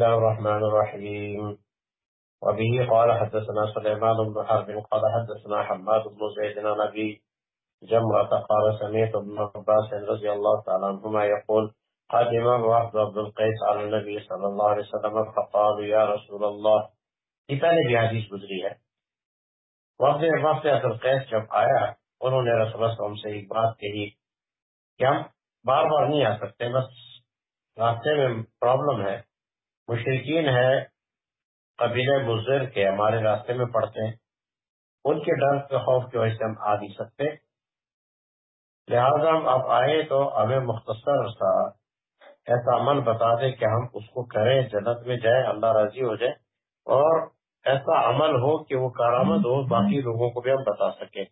الله الرحمن الرحيم. وبه قال حدثنا سليمان بن حرب، قال حدثنا حماد بن زيد بن نبي جمرة، قال سمعت ابن عباس رضي الله تعالى عنهما يقول قدم وفد عبد القيس على النبي صلى الله عليه وسلم فقالوا يا رسول الله، یہ پہلے بھی حدیث گزری ہے۔ وفد وفد عبد القیس جب آیا، انہوں نے رسول اللہ وسلم سے ایک بات کہی کہ ہم بار بار نہیں آ سکتے، بس راستے میں پرابلم ہے۔ مشرقین ہے قبیلہ مضر کے ہمارے راستے میں پڑتے ہیں۔ ان کے ڈر کے خوف کی وجہ سے ہم آ نہیں سکتے۔ لہذا ہم اب آئے تو ہمیں مختصر سا ایسا عمل بتا دے کہ ہم اس کو کریں، جنت میں جائیں، اللہ راضی ہو جائے اور ایسا عمل ہو کہ وہ کارآمد ہو، باقی لوگوں کو بھی ہم بتا سکیں۔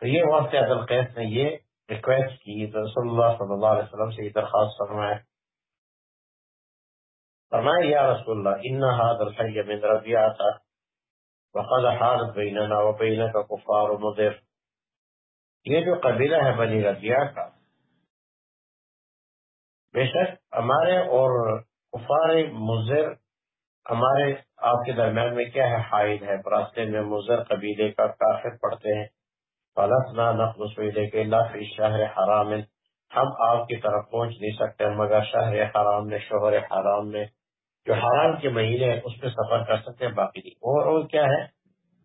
تو یہ وقت عدل قیس نے یہ ریکویسٹ کی۔ رسول اللہ صلی اللہ علیہ وسلم سے یہ درخواست فرمائے فرمائے یا رسول اللہ ان هذا الحي من ربيعه وقد حالت بيننا وبينك كفار مضر. یہ جو قبیلہ ہے بنی ربیعہ کا، بے شک ہمارے اور کفار مضر، ہمارے آپ کے درمیان میں کیا ہے حائد ہے؟ راستے میں مضر قبیلے کا کافر پڑھتے ہیں۔ فلسنا نقص کے اللہ فی شہر حرام۔ ہم آپ کی طرف پہنچ نہیں سکتے، مگر شہر حرام میں شوہر حرام میں جو حرام کے مہینے ہیں، اس پہ سفر کر سکتے ہیں، باقی نہیں۔ اور وہ کیا ہے؟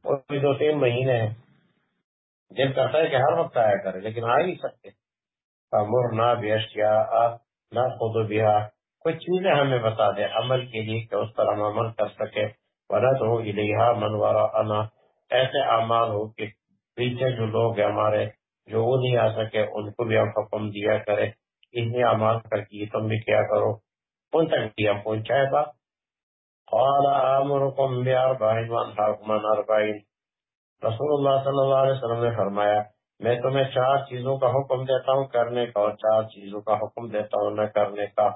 وہ بھی دو تین مہینے ہیں۔ جن کرتا ہے کہ ہر وقت آیا کرے، لیکن آ نہیں سکتے۔ مر نہ بیشیا نہ خود بھی کچھ چیزیں ہمیں بتا دے، عمل کے لیے کہ اس پر ہم عمل کر سکے۔ ورد ہو الحا منوارا انا ایسے اعمال ہو کہ پیچھے جو لوگ ہیں ہمارے، جو وہ نہیں آ سکے، ان کو بھی ہم حکم دیا کرے۔ انہیں اعمال کر کے تم بھی کیا کرو۔ ان تک بھی ہم پہنچائے بات قال آمركم بأربعين وانحاكم عن أربعين. رسول اللہ صلی اللہ علیہ وسلم نے فرمایا، میں تمہیں چار چیزوں کا حکم دیتا ہوں، کرنے کا، اور چار چیزوں کا حکم دیتا ہوں، نہ کرنے کا۔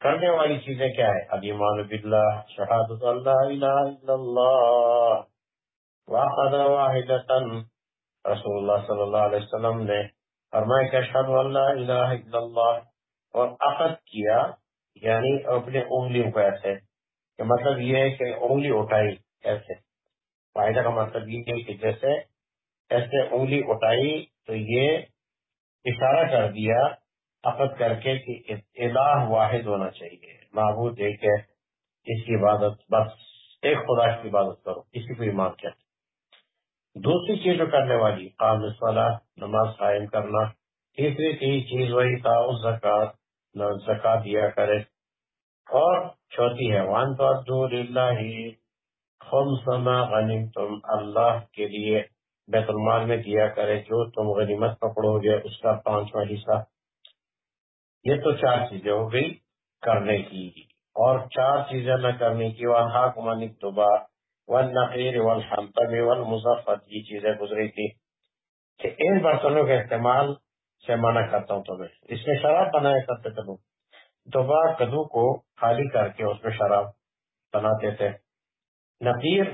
کرنے والی چیزیں کیا ہے علیمان باللہ، شہادت اللہ الہ الا اللہ واحد واحدتا۔ رسول اللہ صلی اللہ علیہ وسلم نے فرمایا کہ شہد اللہ الہ الا اللہ اور عقد کیا یعنی اپنے انگلیوں کو ایسے، کہ مطلب یہ ہے کہ انگلی اٹھائی ایسے۔ فائدہ کا مطلب یہ ہے کہ جیسے ایسے انگلی اٹھائی تو یہ اشارہ کر دیا عقد کر کے کہ الہ واحد ہونا چاہیے، معبود ایک ہے اس کی عبادت، بس ایک خدا کی عبادت کرو کسی کو ایمان کیا۔ دوسری چیز جو کرنے والی قام صلاح نماز قائم کرنا، تیسری چیز وہی تھا زکات زکا دیا کرے۔ اور چوتھی ہے وان تو غنیم تم اللہ کے لیے بیت المال میں دیا کرے جو تم غنیمت پکڑو گے، اس کا پانچواں حصہ۔ یہ تو چار چیزیں ہو گئی کرنے کی۔ اور چار چیزیں نہ کرنے کی وہاں کمانی توبہ ون نقیر ون حمتم ون مظفت یہ چیزیں گزری تھی کہ ان برتنوں کا استعمال سے منع کرتا ہوں تمہیں۔ اس میں شراب بنایا کرتے تھے لوگ کدو کو خالی کر کے اس میں شراب بناتے تھے نقیر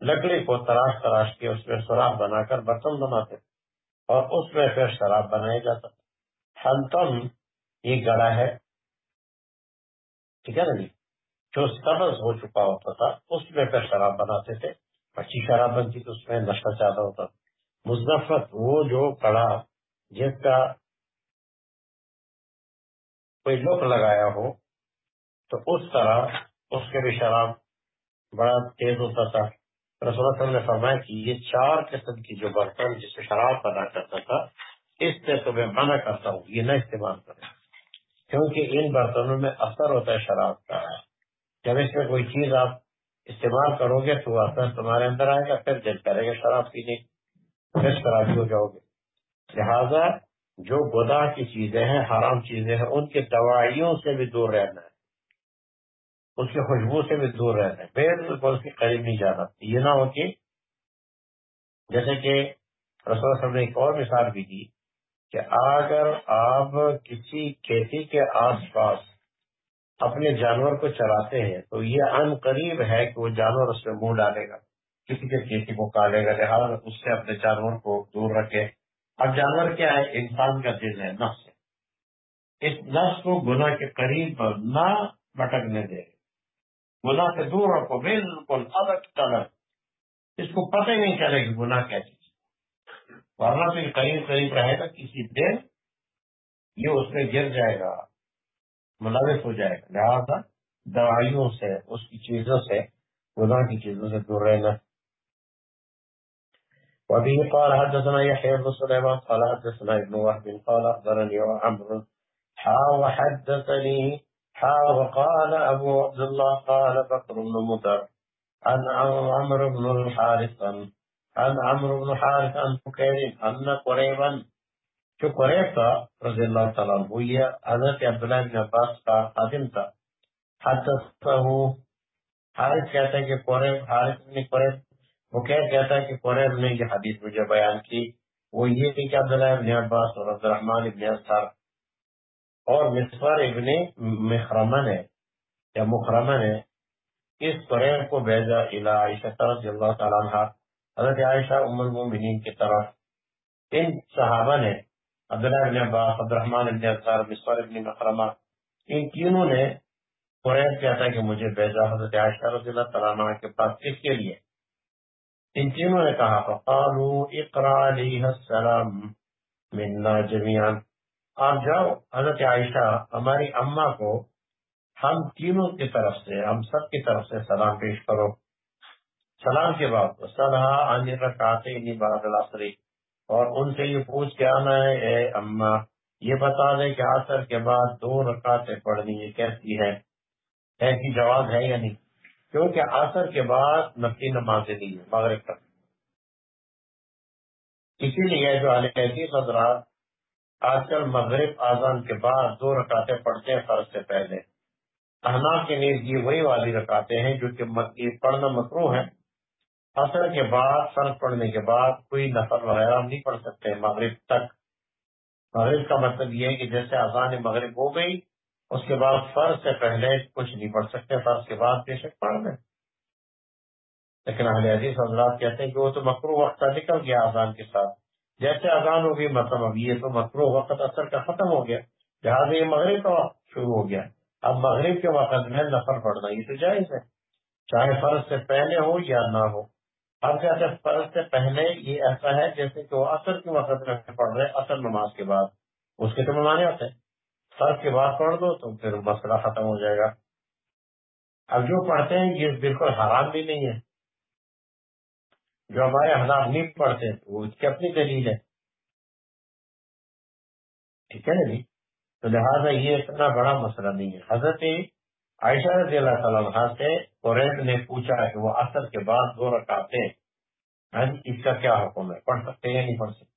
لکڑی کو تراش تراش کے اس میں سوراخ بنا کر برتن بناتے۔ اور اس میں پھر شراب بنایا جاتا۔ ہنتم یہ گڑا ہے۔ ٹھیک ہے نا جی؟ جو سبز ہو چکا ہوتا تھا، اس میں پھر شراب بناتے تھے اچھی شراب بنتی تو اس میں نشہ زیادہ ہوتا۔ مظفت وہ جو کڑا جس کا کوئی لوک لگایا ہو، تو اس طرح اس کے بھی شراب بڑا تیز ہوتا تھا۔ رسول اللہ نے فرمایا کہ یہ چار قسم کی جو برتن جس سے شراب بنا کرتا تھا، اس سے تو میں منع کرتا ہوں، یہ نہ استعمال کریں کیونکہ ان برتنوں میں اثر ہوتا ہے شراب کا۔ جب اس میں کوئی چیز آپ استعمال کرو گے تو اثر تمہارے اندر آئے گا، پھر دل کرے گا شراب پینے۔ پھر شرابی ہو جاؤ گے۔ لہذا جو گدا کی چیزیں ہیں، حرام چیزیں ہیں، ان کے دوائیوں سے بھی دور رہنا ہے۔ اس کی خوشبو سے بھی دور رہنا ہے۔ بالکل اس کے قریب نہیں جانا۔ یہ نہ ہو کہ جیسے کہ رسول نے ایک اور مثال بھی دی کہ اگر آپ کسی کھیتی کے آس پاس اپنے جانور کو چراتے ہیں، تو یہ ان قریب ہے کہ وہ جانور اس میں منہ ڈالے گا۔ کسی کے کھیتی کو کاٹے گا، لہٰذا اس سے اپنے جانور کو دور رکھے۔ اب جانور کیا ہے؟ انسان کا دل ہے، نفس ہے۔ اس نفس کو گناہ کے قریب پر نہ بھٹکنے دے۔ گناہ سے دور رکھو، بالکل الگ تلگ اس کو پتہ ہی نہیں چلے کہ گناہ کیا چیز ورنہ پھر قریب قریب رہے گا، کسی دن یہ اس میں گر جائے گا، ملوث ہو جائے گا۔ لہٰذا دوائیوں سے، اس کی چیزوں سے، گناہ کی چیزوں سے دور رہنا وبه قال حدثنا يحيى بن سليمان قال حدثنا ابن وهب قال أخبرني عمرو. حا وحدثني حا وقال أبو عبد الله قال بكر بن مطر عن عمرو بن الحارث عن عمرو بن الحارث عن بكير أن قريبا جو قریب تھا رضی اللہ تعالیٰ عنہ یہ حضرت عبداللہ بن عباس تھا حدثہ حارث کہتا ہے کہ قریب حارث بن قریب وہ کیا کہتا ہے کہ قریب نے یہ حدیث مجھے بیان کی، وہ یہ تھی کہ عبداللہ ابن عباس اور عبد الرحمان ابن اثر اور مصفر ابن مخرمن ہے، یا مخرمن ہے، اس قریب کو بھیجا الى عائشہ رضی اللہ تعالیٰ عنہ۔ حضرت عائشہ ام المومنین کی طرف۔ ان صحابہ نے، عبداللہ ابن عباس عبد الرحمان ابن اثر مصفر ابن مخرمہ، ان تینوں نے قریب کہتا کہ مجھے بھیجا حضرت عائشہ رضی اللہ تعالیٰ عنہ کے پاس کس کے لیے۔ ان تینوں نے کہا، فقالوا اقرا علیہ السلام منا جميعا۔ آپ جاؤ، حضرت عائشہ، ہماری اما کو ہم تینوں کی طرف سے، ہم سب کی طرف سے سلام پیش کرو۔ سلام کے بعد صلاح عن رکعتین بعد العصر۔ اور ان سے یہ پوچھ کے آنا ہے، اے اما یہ بتا دے کہ عصر کے بعد دو رکعتیں پڑھنی ہے کیسی ہے؟ ایسی جواب ہے یا نہیں؟ کیونکہ عصر کے بعد نفی نماز نہیں ہے مغرب تک۔ اسی لیے جو علیہ حضرات آج کل مغرب آزان کے بعد دو رکاتے پڑھتے ہیں فرض سے پہلے۔ احناف کے نیز یہ وہی والی رکاتے ہیں جو کہ پڑھنا مکرو ہے اثر کے بعد، فرض پڑھنے کے بعد کوئی نفر وغیرہ نہیں پڑھ سکتے مغرب تک۔ مغرب کا مطلب یہ ہے کہ جیسے آزان مغرب ہو گئی اس کے بعد فرض سے پہلے کچھ نہیں پڑھ سکتے، فرض کے بعد بے شک پڑھ لیں۔ لیکن اہل عزیز حضرات کہتے ہیں کہ وہ تو مکرو وقت نکل گیا اذان کے ساتھ۔ جیسے اذان ہوگی مطلب اب یہ تو مکرو وقت اثر کا ختم ہو گیا۔ لہٰذا یہ مغرب کا وقت شروع ہو گیا۔ اب مغرب کے وقت میں نفر پڑھنا یہ تو جائز ہے، چاہے فرض سے پہلے ہو یا نہ ہو۔ اب کہتے ہیں فرض سے پہلے یہ ایسا ہے جیسے کہ وہ اثر کے وقت میں پڑھ رہے اثر نماز کے بعد۔ اس کے تو ممانے ہوتے ہیں فرض کے بعد پڑھ دو تو پھر مسئلہ ختم ہو جائے گا۔ اب جو پڑھتے ہیں یہ بالکل حرام بھی نہیں ہے۔ جو ہمارے حالات نہیں پڑھتے وہ اس کی اپنی دلیل ہے۔ ٹھیک ہے نا جی؟ تو لہٰذا یہ اتنا بڑا مسئلہ نہیں ہے۔ حضرت عائشہ رضی اللہ تعالیٰ سے قریب نے پوچھا کہ وہ اثر کے بعد دو رکھاتے ہاں جی، اس کا کیا حکم ہے؟ پڑھ سکتے ہیں یا نہیں پڑھ سکتے؟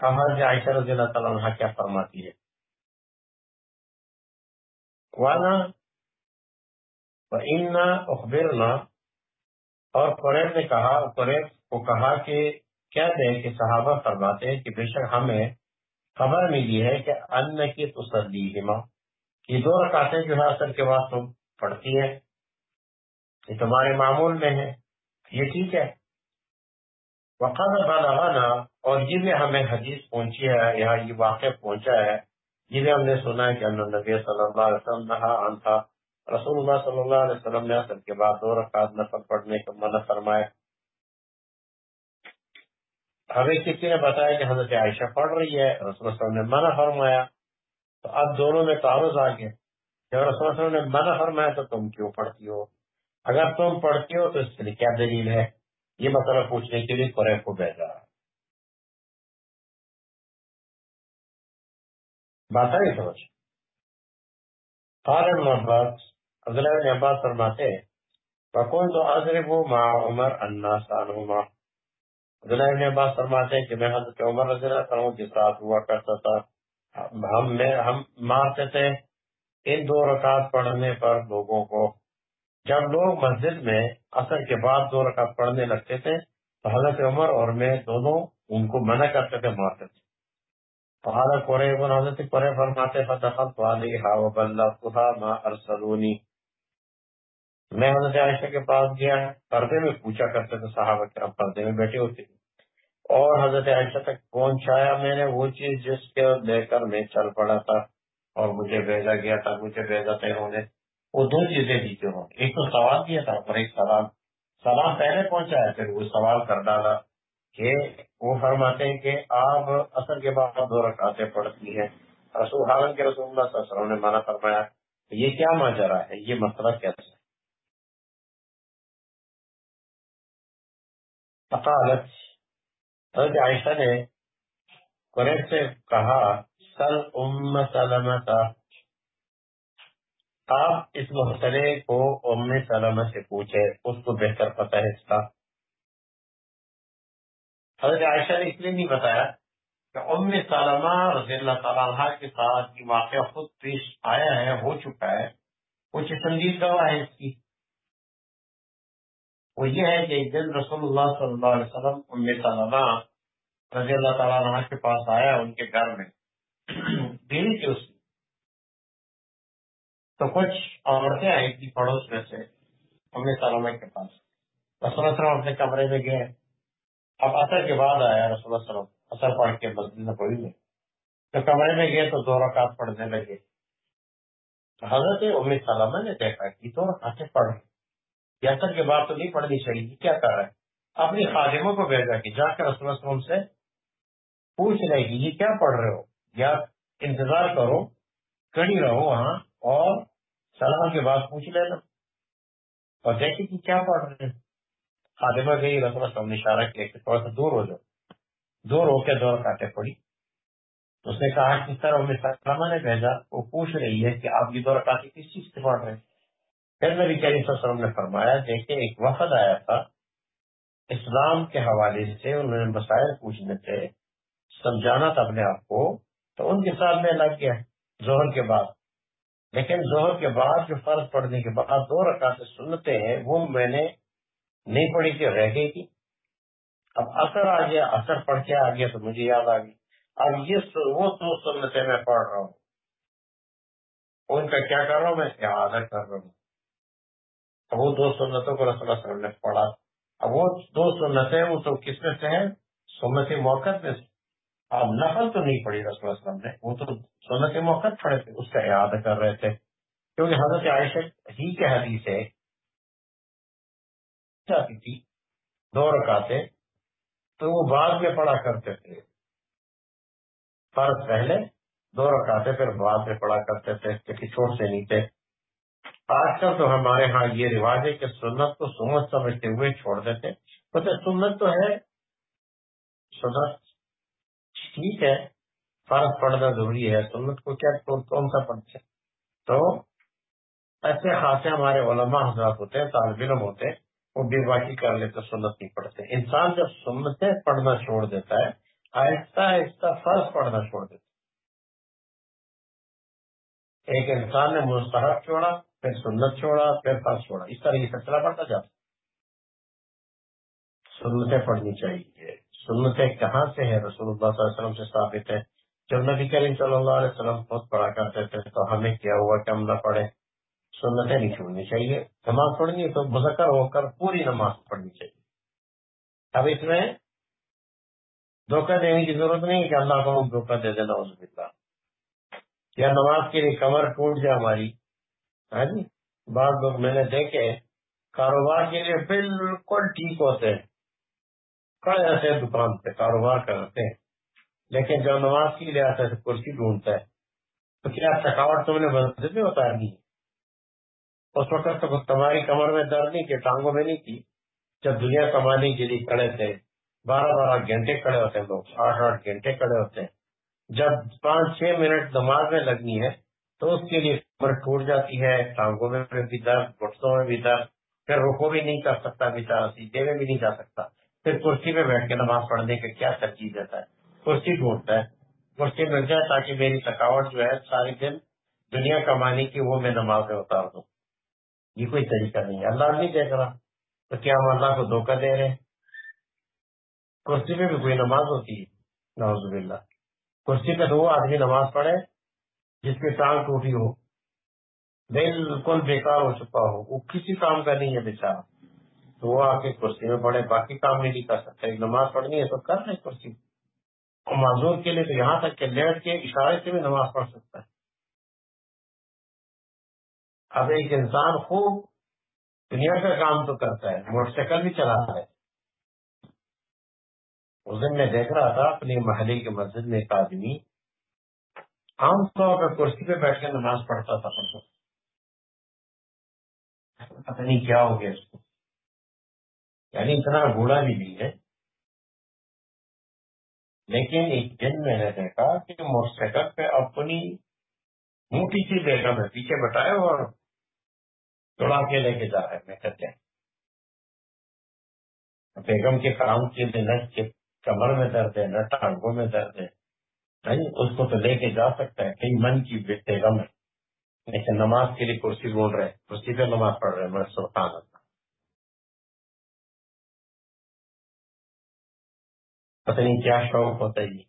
حضرت عائشہ رضی اللہ تعالیٰ عنہ کیا فرماتی ہے؟ وانا اخبرنا اور قریب نے کہا، قریب کو کہا کہ کیا دیں کہ صحابہ فرماتے ہیں کہ بے شک ہمیں خبر ملی ہے کہ ان کی تسلی ہما یہ دو رکعتیں جو ہے اثر کے بعد تم پڑھتی ہیں، یہ تمہارے معمول میں ہے یہ ٹھیک ہے۔ وقت بالاغانا اور یہ بھی ہمیں حدیث پہنچی ہے، یہاں یہ واقع پہنچا ہے۔ یہ بھی ہم نے سنا ہے کہ نبی صلی اللہ علیہ وسلم نہا تھا۔ رسول اللہ صلی اللہ علیہ وسلم نے اثر کے بعد دو رکعت نفل پڑھنے کا منع فرمائے ہمیں کسی نے بتایا کہ حضرت عائشہ پڑھ رہی ہے، رسول اللہ علیہ وسلم نے منع فرمایا۔ تو اب دونوں میں تعارض آ گیا۔ جب رسول اللہ علیہ وسلم نے منع فرمایا تو تم کیوں پڑھتی ہو؟ اگر تم پڑھتی ہو تو اس کے لیے کیا دلیل ہے؟ یہ مسئلہ پوچھنے کے لیے قریب کو بھیجا بات آئی سمجھ قال ابن عباس عبداللہ بن عباس فرماتے فکون تو اضرب ما عمر الناس عنہما عبداللہ بن عباس فرماتے ہیں کہ میں حضرت عمر رضی اللہ عنہ کے ساتھ ہوا کرتا تھا۔ ہم میں، ہم مارتے تھے۔ ان دو رکعت پڑھنے پر لوگوں کو جب لوگ مسجد میں اثر کے بعد دو رکعت پڑھنے لگتے تھے، تو حضرت عمر اور میں دونوں ان کو منع کرتے تھے، مارتے تھے۔ فقال قریب حضرت قریب فرماتے فدخلت علیہا وبلغتها ما ارسلونی. میں حضرت عائشہ کے پاس گیا، پردے میں پوچھا کرتے تھے، صحابہ کرام پردے میں بیٹھے ہوتے اور حضرت عائشہ تک پہنچایا میں نے، وہ چیز جس کے لے کر میں چل پڑا تھا اور مجھے بھیجا گیا تھا، مجھے بھیجا تھا انہوں نے۔ وہ دو چیزیں دی تھی انہوں نے ایک تو سوال کیا تھا اور ایک سلام سلام پہلے پہنچایا پھر وہ سوال کر ڈالا کہ وہ فرماتے ہیں کہ آپ اثر کے بعد دو رکعتیں پڑتی ہیں۔ رسول حالن کے رسول اللہ صلی اللہ علیہ وسلم نے منع فرمایا یہ کیا ماجرا ہے؟ یہ مسئلہ کیسے حضرت عائشہ نے قریب سے کہا، سل ام سلمت آپ اس مسئلے کو ام سلمہ سے پوچھے اس کو بہتر پتہ ہے اس کا۔ حضرت عائشہ نے اس لیے نہیں بتایا کہ ام سلمہ رضی اللہ تعالیٰ کے ساتھ یہ واقعہ خود پیش آیا ہے، ہو چکا ہے۔ کچھ سنجید گواہ ہے اس کی۔ وہ یہ ہے کہ ایک دن رسول اللہ صلی اللہ علیہ وسلم ام سلمہ رضی اللہ تعالیٰ عنہ کے پاس آیا ان کے گھر میں۔ بیوی تھی اس کی تو کچھ عورتیں آئی تھی پڑوس میں سے ام سلمہ کے پاس۔ رسول اللہ وسلم اپنے کمرے میں گئے۔ اب اثر کے بعد آیا رسول اللہ وسلم۔ اثر پڑھ کے مسجد میں تو کمرے میں گئے تو دو رکعت پڑھنے لگے۔ حضرت ام سلمہ نے دیکھا کہ دو رکعتیں پڑھ۔ رہے اثر کے بعد تو نہیں پڑھنی چاہیے کیا کر رہا ہے؟ اپنی خادموں کو بھیجا کہ جا کے رسول وسلم سے پوچھ رہے کہ یہ کیا پڑھ رہے ہو؟ یا انتظار کرو کڑی رہو وہاں اور سلام کے بعد پوچھ لینا اور دیکھیں کہ کیا پڑھ رہے ہیں۔ خادمہ گئی، رسول وسلم نے اشارہ کیا کہ تھوڑا سا دور ہو جاؤ۔ دور ہو کے دور کاٹے پڑی اس نے کہا کس طرح ہمیں سلامہ نے بھیجا، وہ پوچھ رہی ہے کہ آپ یہ دور کاٹے کس چیز سے پڑھ رہے ہیں؟ پھر نبی کریم صلی اللہ علیہ وسلم نے فرمایا، دیکھیں، ایک وفد آیا تھا۔ اسلام کے حوالے سے انہوں نے مسائل پوچھنے تھے۔ سمجھانا تھا اپنے آپ کو۔ تو ان کے ساتھ میں لگ گیا زہر کے بعد لیکن زہر کے بعد جو فرض پڑنے کے بعد دو رکعت سنتے ہیں، وہ میں نے نہیں پڑھی تھی، رہ گئی تھی۔ اب اثر آ گیا، اثر پڑھ کے آ گیا تو مجھے یاد آ گئی۔ اب یہ وہ دو سنتیں میں پڑھ رہا ہوں۔ ان کا کیا کر رہا ہوں؟ میں اعادہ کر رہا ہوں۔ اب وہ دو سنتوں کو رسول اللہ علیہ وسلم نے پڑھا۔ اب وہ دو سنتیں، وہ تو کس میں سے ہیں؟ سنت موقع میں سے۔ اب نفل تو نہیں پڑی رسول اللہ علیہ وسلم نے، وہ تو سنت موقع پڑے تھے اس کا یاد کر رہے تھے، کیونکہ حضرت عائشہ ہی کے حدیث ہے۔ جاتی تھی دو رکاتے تو وہ بعد میں پڑھا کرتے تھے۔ فرض پہلے دو رکاتے پھر بعد میں پڑھا کرتے تھے کسی چھوٹ سے نہیں تھے آج کل تو ہمارے ہاں یہ رواج ہے کہ سنت کو سنت سمجھتے ہوئے چھوڑ دیتے۔ پتہ سنت تو ہے، سنت ٹھیک ہے فرض پڑھنا ضروری ہے۔ سنت کو کیا کون سا پڑھتے تو ایسے خاصے ہمارے علماء حضرات ہوتے ہیں، طالب علم ہوتے ہیں، وہ بے باقی کر لیتے، سنت نہیں پڑھتے۔ انسان جب سنتیں پڑھنا چھوڑ دیتا ہے، آہستہ آہستہ فرض پڑھنا چھوڑ دیتا ایک انسان نے مستحب چھوڑا، پھر سنت چھوڑا، پھر فرض چھوڑا۔ اس طرح یہ سلسلہ بڑھتا جاتا سنتیں پڑھنی چاہیے۔ سنتیں کہاں سے ہیں؟ رسول اللہ صلی اللہ علیہ وسلم سے ثابت ہے جب نبی کریم صلی اللہ علیہ وسلم خود پڑھا کرتے تھے تو ہمیں کیا ہوا کہ ہم نہ پڑھے سنتیں نہیں چھوڑنی چاہیے۔ نماز پڑھنی ہے تو مذکر ہو کر پوری نماز پڑھنی چاہیے۔ اب اس میں دھوکہ دینے کی ضرورت نہیں ہے کہ اللہ کو دھوکہ دے دینا اس یا نماز کے لیے کمر ٹوٹ جائے ہماری۔ ہاں جی؟ بعض لوگ میں نے دیکھے، کاروبار کے لیے بالکل ٹھیک ہوتے ہیں۔ کھڑے رہتے ہیں دکان پہ کاروبار کرتے ہیں۔ لیکن جب نماز کے لیے آتا تو کرسی ڈھونڈتا ہے۔ تو کیا تھکاوٹ تم نے بدل میں اتارنی اس وقت تو تمہاری کمر میں درد نہیں کہ ٹانگوں میں نہیں تھی۔ جب دنیا کمانے کے لیے کھڑے تھے، بارہ بارہ گھنٹے کھڑے ہوتے ہیں لوگ، آٹھ آٹھ گھنٹے کھڑے ہوتے ہیں۔ جب پانچ چھ منٹ نماز میں لگنی ہے، تو اس کے لیے کمر ٹوٹ جاتی ہے، ٹانگوں میں بھی درد گٹسوں میں بھی درد۔ پھر رکو بھی نہیں کر سکتا بیچارا سیدھے میں بھی نہیں جا سکتا۔ پھر کرسی میں بیٹھ کے نماز پڑھنے کا کیا ترجیح دیتا ہے؟ کرسی ڈھونڈتا ہے۔ کرسی مل جائے تاکہ میری تھکاوٹ جو ہے سارے دن دنیا کمانے کی وہ میں نماز میں اتار دوں۔ یہ کوئی طریقہ نہیں ہے۔ اللہ نہیں دیکھ رہا۔ تو کیا ہم اللہ کو دھوکہ دے رہے ہیں؟ کرسی میں بھی کوئی نماز ہوتی ہے۔ نوز باللہ۔ کرسی پہ تو وہ آدمی نماز پڑھے جس کی ٹانگ ٹوٹی ہو، بالکل بیکار ہو چکا ہو۔ وہ کسی کام کا نہیں ہے بیچارا تو وہ آ کے کرسی میں پڑھے باقی کام نہیں کر سکتا۔ ایک نماز پڑھنی ہے تو کر لیں کرسی۔ اور معذور کے لیے تو یہاں تک کہ لیٹ کے اشارے سے بھی نماز پڑھ سکتا ہے۔ اب ایک انسان خوب دنیا کا کام تو کرتا ہے، موٹر سائیکل بھی چلا ہے۔ اس دن میں دیکھ رہا تھا، اپنی محلے کے مسجد میں ایک آدمی عام طور پر کرسی پہ بیٹھ کے نماز پڑھتا تھا۔ پتہ نہیں کیا ہو گیا اس کو۔ یعنی اتنا بوڑھا بھی نہیں ہے۔ لیکن ایک دن میں نے دیکھا کہ موٹر سائیکل پہ اپنی موٹی سی بیگم ہے پیچھے بٹائے اور توڑا کے لے کے جا رہے میں کہتے ہیں۔ بیگم کے کام کے کے کمر میں درد ہے، نہ ٹانگوں میں درد ہے نہیں اس کو تو لے کے جا سکتا ہے۔ کئی من کی بیگم ہے۔ لیکن نماز کے لیے کرسی بول رہے کرسی پہ نماز پڑھ رہے میں سلطان پتہ نہیں کیا شوق ہوتا ہے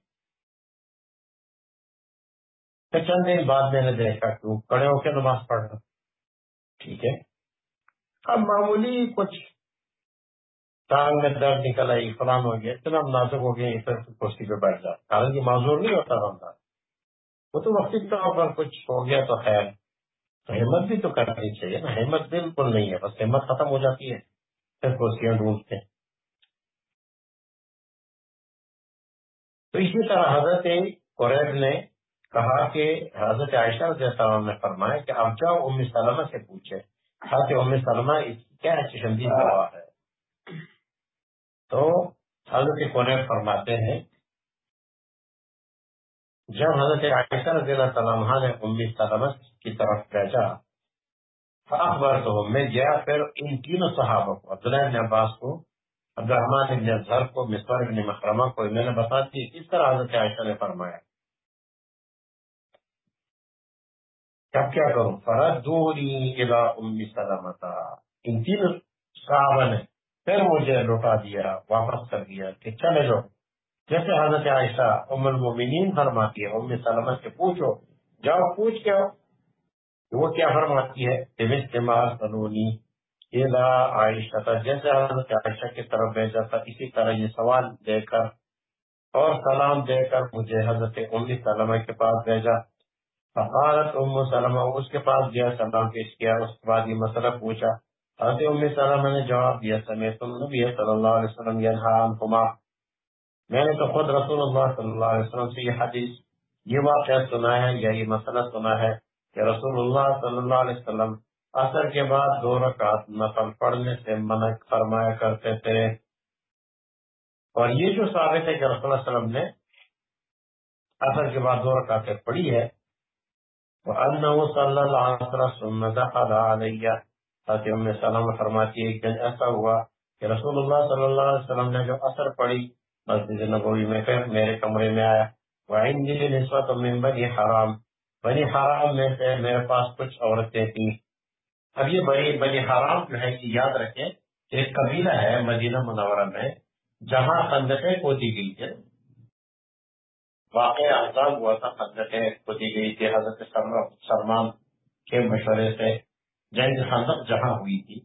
پھر چند دن بعد میں نے دیکھا کہ وہ کڑے ہو کے نماز پڑھ رہا۔ ٹھیک ہے۔ اب معمولی کچھ ٹانگ میں درد نکل آئی، فلان ہو گیا، اتنا نازک ہو گیا اس طرح کرسی پہ بیٹھ جاتا حالانکہ معذور نہیں ہوتا بندہ وہ تو وقتی طور پر کچھ ہو گیا تو خیر۔ تو ہمت بھی تو کرنی چاہیے نا۔ ہمت بالکل نہیں ہے، بس ہمت ختم ہو جاتی ہے۔ پھر کرسیاں ڈھونڈتے ہیں۔ تو اسی طرح حضرت قریب نے کہا کہ حضرت عائشہ رضی اللہ عنہ نے فرمایا کہ اب جاؤ ام سلمہ سے پوچھے کہ ام سلمہ اس کی کیا چشمدی دعا ہے؟ تو حضرت قریب فرماتے ہیں جب حضرت عائشہ رضی اللہ تعالیٰ نے ام سلمہ کی طرف بھیجا اخبار تو میں گیا پھر ان تینوں صحابہ کو عبداللہ بن عباس کو عبد الرحمان ابن اظہر کو مصور ابن مکرمہ کو میں نے بتا دی کس طرح حضرت عائشہ نے فرمایا۔ کب کیا کروں؟ فرد دوری ام سلمتا ان تینوں صحابہ نے پھر مجھے لوٹا دیا، واپس کر دیا کہ چلے جاؤ۔ جیسے حضرت عائشہ ام المومنین فرماتی ہے، ام سلمہ سے پوچھو، جاؤ پوچھ کے وہ کیا فرماتی ہے؟ استعمال سنونی عائشہ جیسے حضرت عائشہ کی طرف بھیجا تھا، اسی طرح یہ سوال دے کر اور سلام دے کر مجھے حضرت ام سلمہ کے پاس بھیجا۔ فقالت ام سلمہ، اس کے پاس گیا، سلام پیش کیا، اس کے بعد یہ مسئلہ پوچھا۔ حضرت ام سلمہ نے جواب دیا، سمیت النبی صلی اللہ علیہ وسلم ینہا عنکما میں نے تو خود رسول اللہ صلی اللہ علیہ وسلم سے یہ حدیث، یہ واقعہ سنا ہے یا یہ مسئلہ سنا ہے کہ رسول اللہ صلی اللہ علیہ وسلم اثر کے بعد دو رکعت نفل پڑھنے سے منع فرمایا کرتے تھے۔ اور یہ جو ثابت ہے کہ رسول اللہ علیہ وسلم نے اثر کے بعد دو رکعتیں پڑھی ہے، وہ انہو صلی اللہ علیہ وسلم دخل علیہ۔ تاکہ ام سلام فرماتی ایک دن ایسا ہوا کہ رسول اللہ صلی اللہ علیہ وسلم نے جو اثر پڑھی، مسجد نبوی میں پھر میرے کمرے میں آیا۔ وعندی نسبت من بنی حرام۔ بنی حرام میں سے میرے پاس کچھ عورتیں تھیں۔ اب یہ بڑی بنی حرام جو ہے یہ یاد رکھیں ایک قبیلہ ہے مدینہ منورہ میں، جہاں خندقیں کھودی گئی تھے واقع آزاد ہوا تھا، خندقیں کھودی گئی تھی حضرت سلمان کے مشورے سے۔ جنگ خندق جہاں ہوئی تھی،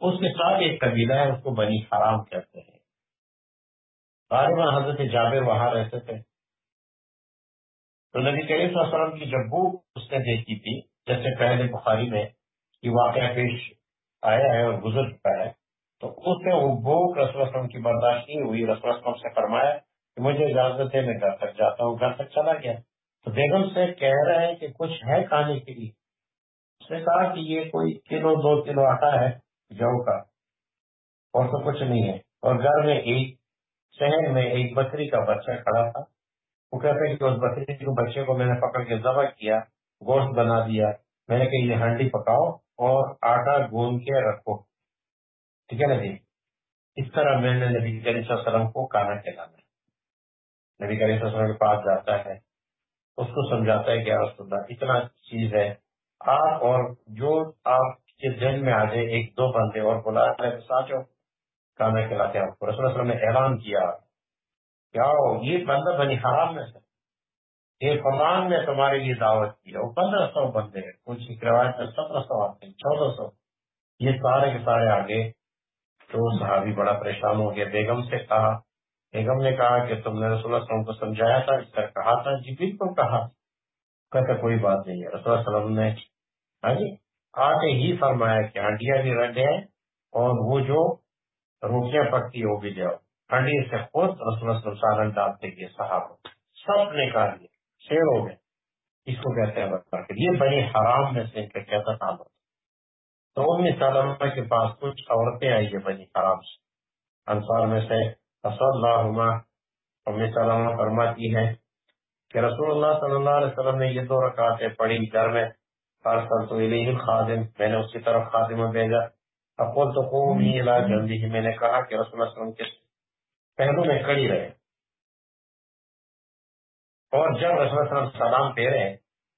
اس کے ساتھ ایک قبیلہ ہے، اس کو بنی حرام کہتے ہیں۔ غالباً حضرت جابر وہاں رہتے تھے۔ تو نبی کریم صلی اللہ علیہ وسلم کی جب بھوک اس نے دیکھی تھی، جیسے پہلے بخاری میں یہ واقعہ پیش آیا ہے اور گزر چکا ہے، تو اس نے وہ بھوک رسول وسلم کی برداشت نہیں ہوئی۔ رسول وسلم سے فرمایا کہ مجھے اجازت ہے، میں گھر تک جاتا ہوں۔ گھر تک چلا گیا۔ تو بیگم سے کہہ رہے ہیں کہ کچھ ہے کھانے کے لیے۔ اس نے کہا کہ یہ کوئی کلو، دو کلو آٹا ہے، جو کا۔ اور تو کچھ نہیں ہے۔ اور گھر میں ایک شہر میں ایک بکری کا بچہ کھڑا تھا۔ وہ کہتے ہیں کہ اس بکری کے بچے کو میں نے پکڑ کے ذبح کیا، گوشت بنا دیا۔ میں نے کہا، یہ ہنڈی پکاؤ۔ اور آٹا گون کے رکھو۔ ٹھیک ہے نا جی اس طرح میں نے نبی کریم صلی اللہ علیہ وسلم کو کانا کھلانا نبی کریم صلی اللہ علیہ وسلم کے پاس جاتا ہے، اس کو سمجھاتا ہے کہ رسول اللہ، اتنا چیز ہے۔ آپ اور جو آپ کے ذہن میں آ جائے، ایک دو بندے اور بلا ساتھ کانا کھلاتے ہیں آپ کو۔ رسول اللہ علیہ وسلم نے اعلان کیا۔ کیا یہ بندہ بنی حرام میں سے ایک فمان میں تمہارے لیے دعوت کی وہ پندرہ سو بندے کچھ روایت میں سترہ سو آتے ہیں، چودہ سو۔ یہ سارے کے سارے آگے تو صحابی بڑا پریشان ہو گیا۔ بیگم سے کہا، بیگم نے کہا کہ تم نے رسول اللہ علیہ وسلم کو سمجھایا تھا، اس طرح کہا تھا جی بالکل کہا۔ کہتے کوئی بات نہیں ہے۔ رسول اللہ علیہ وسلم نے ہاں جی آتے ہی فرمایا کہ ہڈیاں بھی رکھ گئے اور وہ جو روٹیاں پکتی وہ بھی جاؤ ہڈی سے خود رسول اللہ علیہ وسلم سالن ڈالتے گئے صحابہ۔ سب نے کہا شیر ہو گئے اس کو کہتے ہیں یہ بڑی حرام میں سے ان کا کیسا تعلق تو ام سلمہ کے پاس کچھ عورتیں آئی ہیں بنی حرام سے۔ انصار میں سے اللہ ام سلمہ فرماتی ہے کہ رسول اللہ صلی اللہ علیہ وسلم نے یہ دو رکعتیں پڑھی گھر میں۔ فارسل تو خادم میں نے اس کی طرف خادم میں بھیجا۔ اقول تو قومی الى جنبی میں نے کہا کہ رسول اللہ صلی اللہ علیہ وسلم کے پہلو میں کڑی رہے۔ اور جب رسول اللہ علیہ وسلم سلام پھیرے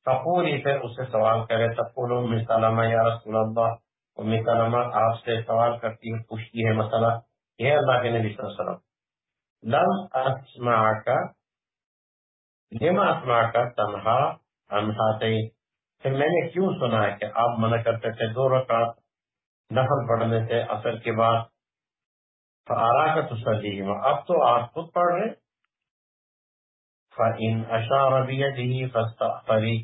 فقولی پھر اس سے سوال کرے تقول ام یا رسول اللہ ام سلمہ، آپ سے سوال کرتی ہے پوچھتی ہے مسئلہ یہ اللہ کے نبی صلی اللہ علیہ وسلم، لم اسمع کا لما اسمع کا تنہا انہاتے پھر میں نے کیوں سنا ہے کہ آپ منع کرتے تھے، دو رکعت نفل پڑھنے سے اثر کے بعد؟ آرا کا تسلی اب تو آپ خود پڑھ رہے فَإِنْ أَشَارَ بِيَدِهِ فَاسْتَغْفَرِي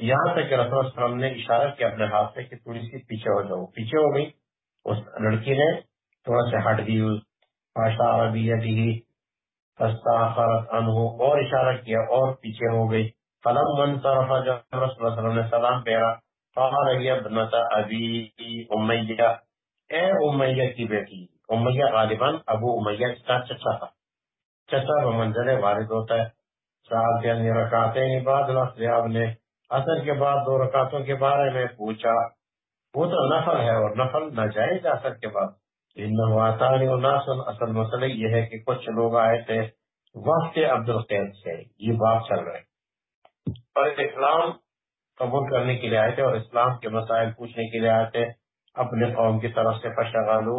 یہاں تک کہ رسول اللہ وسلم نے اشارہ کیا اپنے ہاتھ سے کہ تھوڑی سی پیچھے ہو جاؤ۔ پیچھے ہو گئی۔ اس لڑکی نے تھوڑا سا ہٹ دی۔ اشارہ بِيَدِهِ فَاسْتَغْفَرَتْ عَنْهُ۔ اور اشارہ کیا اور پیچھے ہو گئی۔ فلم من طرف جب رسول اللہ وسلم نے سلام پھیرا قال يا ابنة ابي امیہ اے امیہ کی بیٹی۔ امیہ غالباً ابو امیہ کا چچا تھا۔ چچا بمنزل والد ہوتا ہے۔ صاحب یعنی رکعتیں بعد آپ نے۔ اثر کے بعد دو رکعتوں کے بارے میں پوچھا۔ وہ تو نفل ہے اور نفل نہ جائے گا اثر کے بعد۔ اصل مسئلہ یہ ہے کہ کچھ لوگ آئے تھے وقت عبد القید سے۔ یہ بات چل رہے اور اسلام قبول کرنے کے لیے آئے تھے اور اسلام کے مسائل پوچھنے کے لیے آئے تھے۔ اپنے قوم کی طرف سے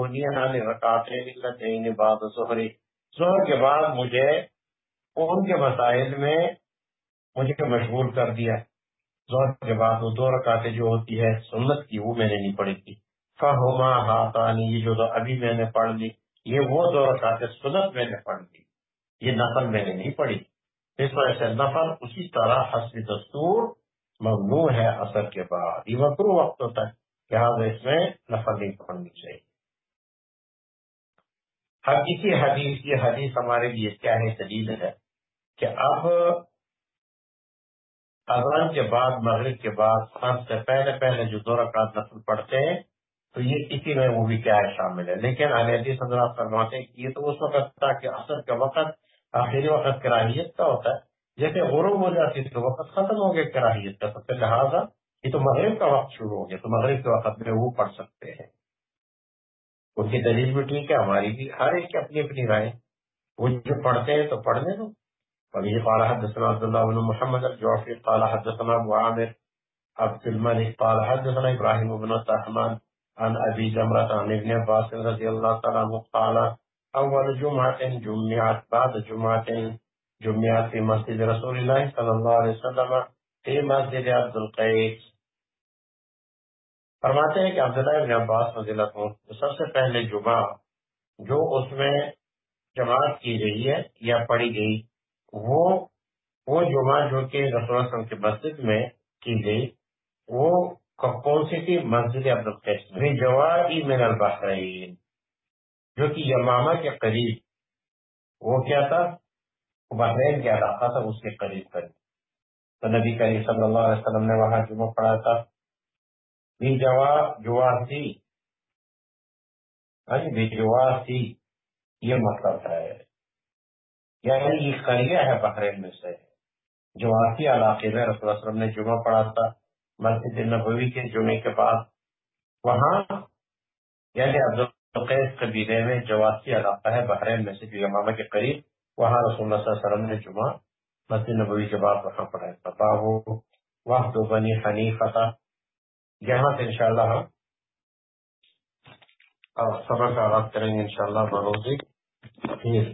یعنی رکعتیں بعد ظہری۔ ظہر کے بعد مجھے ان کے مسائل میں مجھے مشغول کر دیا۔ ظہر کے بعد وہ دو رکعتیں جو ہوتی ہے سنت کی، وہ میں نے نہیں پڑھی تھی۔ فہما ہاتانی یہ جو ابھی میں نے پڑھ لی، یہ وہ دو رکعتیں سنت میں نے پڑھ لی۔ یہ نفل میں نے نہیں پڑھی۔ اس وجہ سے نفل اسی طرح حسب دستور ممنوع ہے اثر کے بعد۔ یہ مکرو وقت ہوتا ہے لہٰذا ہاں، اس میں نفل نہیں پڑھنی چاہیے۔ ہر کسی حدیث، یہ حدیث ہمارے لیے کیا ہے؟ دلیل ہے۔ کہ اب اذان کے بعد، مغرب کے بعد سب سے پہلے پہلے جو دو رکعت نسل پڑھتے ہیں، تو یہ اسی میں وہ بھی کیا ہے شامل ہے۔ لیکن حدیث حضرات فرماتے ہیں کہ یہ تو اس وقت تھا کہ اثر کا وقت، آخری وقت کراہیت کا ہوتا ہے۔ جیسے غروب ہو جاتی تو وقت ختم ہو گیا کراہیت کا۔ تو پھر لہٰذا یہ تو مغرب کا وقت شروع ہو گیا۔ تو مغرب کے وقت میں وہ پڑھ سکتے ہیں۔ ان کی دلیل بھی ٹھیک ہے، ہماری بھی، ہر ایک کی اپنی اپنی رائے۔ وہ جو پڑھتے ہیں تو پڑھنے دو وبه قال حدثنا عبد الله بن محمد الجعفي قال حدثنا ابو عامر عبد الملك قال حدثنا ابراهيم بن الرحمن عن ابي جمرة عن ابن عباس رضي الله تعالى عنه قال اول جمعة جمعت بعد جمعة جمعت في مسجد رسول الله صلى الله عليه وسلم في مسجد عبد القيس. فرماتے ہیں کہ عبداللہ ابن عباس رضی اللہ عنہ سب سے پہلے جمعہ جو اس میں جماعت کی گئی ہے یا پڑھی گئی وہ وہ جمعہ جو کہ رسول اللہ وسلم کی مسجد میں کی گئی، وہ کون سی تھی مسجد عبدالقیس میں من البحرین، جو کہ یمامہ کے قریب۔ وہ کیا تھا؟ بحرین کے علاقہ تھا، اس کے قریب قریب تو نبی کریم صلی اللہ علیہ وسلم نے وہاں جمعہ پڑھا تھا۔ بھی جواب جوار تھی۔ ہاں جی، بھی جوار تھی، یہ مطلب ہے۔ یعنی یہ قریہ ہے بحرین میں سے، جو آسی علاقے میں رسول اللہ وسلم نے جمعہ پڑھا تھا، مسجد نبوی کے جمعے کے بعد۔ وہاں یعنی عبدالقیس قبیلے میں جواسی علاقہ ہے بحرین میں سے، جو امامہ کے قریب، وہاں رسول اللہ صلی اللہ علیہ وسلم نے جمعہ مسجد نبوی کے بعد وہاں پڑھا تھا بابو واہ تو بنی حنیفہ یہاں سے انشاءاللہ ہم سبق کا آغاز کریں گے انشاءاللہ بروزی جی۔ پھر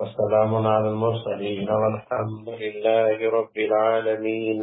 والسلام على المرسلين والحمد لله رب العالمين